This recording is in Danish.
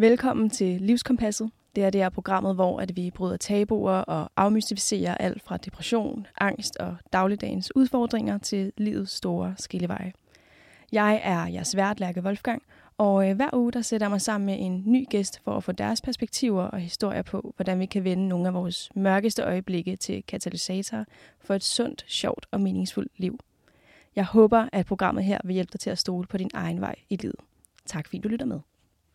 Velkommen til Livskompasset. Det er det her programmet, hvor at vi bryder tabuer og afmystificerer alt fra depression, angst og dagligdagens udfordringer til livets store skilleveje. Jeg er jeres vært, Lærke Wolfgang, og øh, hver uge der sætter jeg mig sammen med en ny gæst for at få deres perspektiver og historier på, hvordan vi kan vende nogle af vores mørkeste øjeblikke til katalysator for et sundt, sjovt og meningsfuldt liv. Jeg håber, at programmet her vil hjælpe dig til at stole på din egen vej i livet. Tak fordi du lytter med.